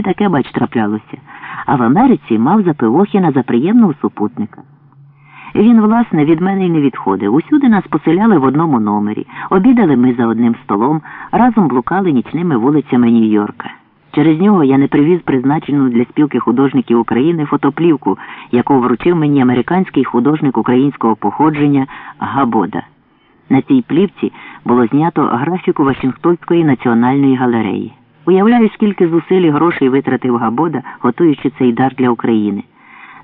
І таке, бач, траплялося. А в Америці мав за Пивохіна за приємного супутника. Він, власне, від мене й не відходив. Усюди нас поселяли в одному номері. Обідали ми за одним столом, разом блукали нічними вулицями Нью-Йорка. Через нього я не привіз призначену для спілки художників України фотоплівку, яку вручив мені американський художник українського походження Габода. На цій плівці було знято графіку Вашингтонської національної галереї. Уявляю, скільки зусиль і грошей витратив Габода, готуючи цей дар для України.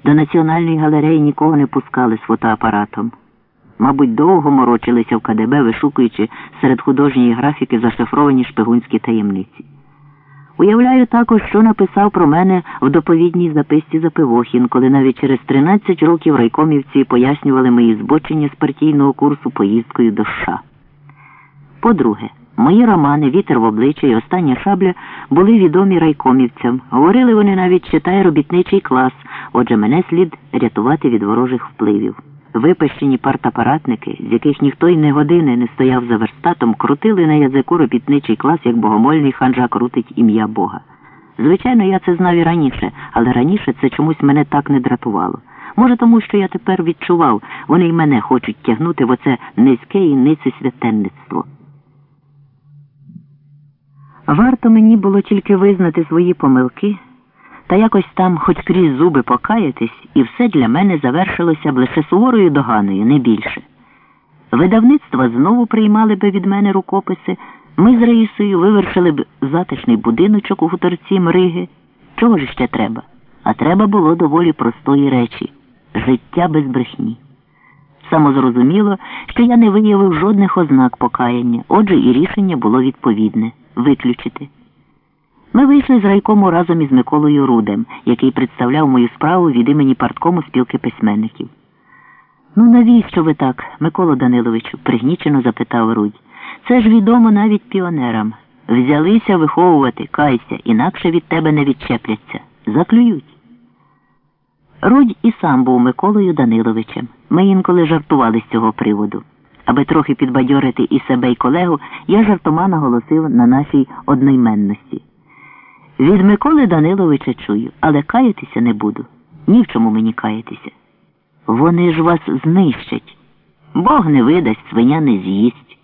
До національної галереї нікого не пускали з фотоапаратом. Мабуть, довго морочилися в КДБ, вишукуючи серед художньої графіки зашифровані шпигунські таємниці. Уявляю також, що написав про мене в доповідній записці Запивохін, коли навіть через 13 років райкомівці пояснювали мої збочення з партійного курсу поїздкою до США. По-друге, мої романи Вітер в обличчя і Остання шабля були відомі райкомівцям. Говорили вони навіть читай робітничий клас, отже, мене слід рятувати від ворожих впливів. Випащені партапаратники, з яких ніхто й не години не стояв за верстатом, крутили на язику робітничий клас, як богомольний ханжа крутить ім'я Бога. Звичайно, я це знав і раніше, але раніше це чомусь мене так не дратувало. Може, тому що я тепер відчував, вони й мене хочуть тягнути в оце низьке і нице святенництво. Варто мені було тільки визнати свої помилки та якось там хоч крізь зуби покаятись, і все для мене завершилося б лише суворою доганою, не більше. Видавництва знову приймали би від мене рукописи, ми з Раїсою вивершили б затишний будиночок у хуторці Мриги. Чого ж ще треба? А треба було доволі простої речі життя без брехні. Самозрозуміло, що я не виявив жодних ознак покаяння, отже, і рішення було відповідне виключити. Ми вийшли з райкому разом із Миколою Рудем, який представляв мою справу від імені парткому спілки письменників. Ну, навіщо ви так, Микола Даниловичу? пригнічено запитав Рудь. Це ж відомо навіть піонерам. Взялися виховувати, кайся, інакше від тебе не відчепляться. Заклюють. Рудь і сам був Миколою Даниловичем. Ми інколи жартували з цього приводу. Аби трохи підбадьорити і себе, і колегу, я жартома наголосив на нашій одноіменності. Від Миколи Даниловича чую, але каятися не буду. Ні в чому мені каятися. Вони ж вас знищать. Бог не видасть, свиня не з'їсть.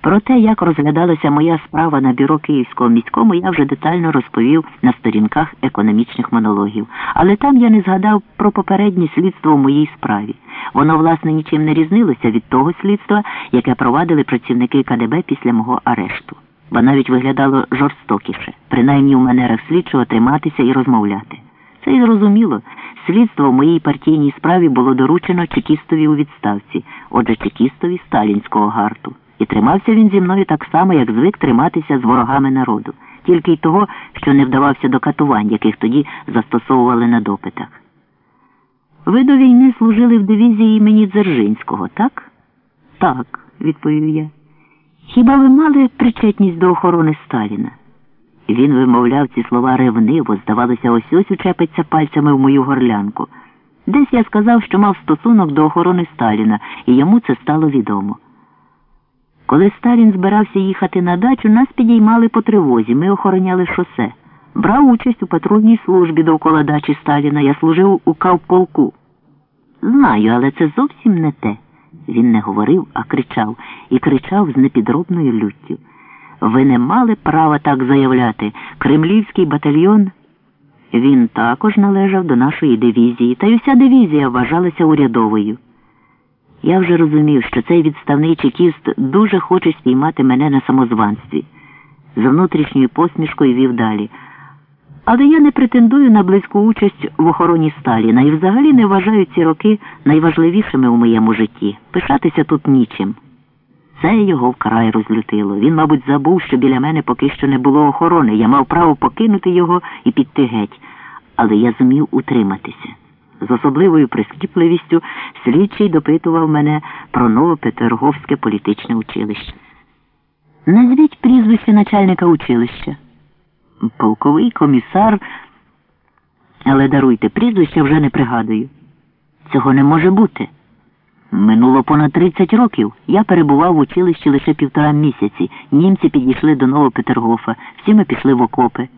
Про те, як розглядалася моя справа на бюро Київського міському, я вже детально розповів на сторінках економічних монологів. Але там я не згадав про попереднє слідство в моїй справі. Воно, власне, нічим не різнилося від того слідства, яке провадили працівники КДБ після мого арешту бо навіть виглядало жорстокіше, принаймні у манерах слідчого триматися і розмовляти. Це й зрозуміло. Слідство в моїй партійній справі було доручено чекістові у відставці, отже, чекістові сталінського гарту. І тримався він зі мною так само, як звик триматися з ворогами народу, тільки й того, що не вдавався до катувань, яких тоді застосовували на допитах. Ви до війни служили в дивізії імені Дзержинського, так? Так, відповів я. Хіба ви мали причетність до охорони Сталіна? Він вимовляв ці слова ревниво, здавалося, ось ось учепиться пальцями в мою горлянку. Десь я сказав, що мав стосунок до охорони Сталіна, і йому це стало відомо. Коли Сталін збирався їхати на дачу, нас підіймали по тривозі, ми охороняли шосе. Брав участь у патрульній службі довкола дачі Сталіна, я служив у кавполку. Знаю, але це зовсім не те. Він не говорив, а кричав, і кричав з непідробною люттю. Ви не мали права так заявляти. Кремлівський батальйон. Він також належав до нашої дивізії, та й уся дивізія вважалася урядовою. Я вже розумів, що цей відставний чекіст дуже хоче спіймати мене на самозванстві. З внутрішньою посмішкою вів далі. Але я не претендую на близьку участь в охороні Сталіна і взагалі не вважаю ці роки найважливішими у моєму житті. Пишатися тут нічим. Це його вкрай розлютило. Він, мабуть, забув, що біля мене поки що не було охорони. Я мав право покинути його і піти геть. Але я зумів утриматися. З особливою прискіпливістю слідчий допитував мене про Новопетерговське політичне училище. Назвіть прізвище начальника училища полковий комісар, але даруйте, прізвище вже не пригадую. Цього не може бути. Минуло понад 30 років. Я перебував в училищі лише півтора місяці. Німці підійшли до Новопетергофа, всі ми пішли в окопи.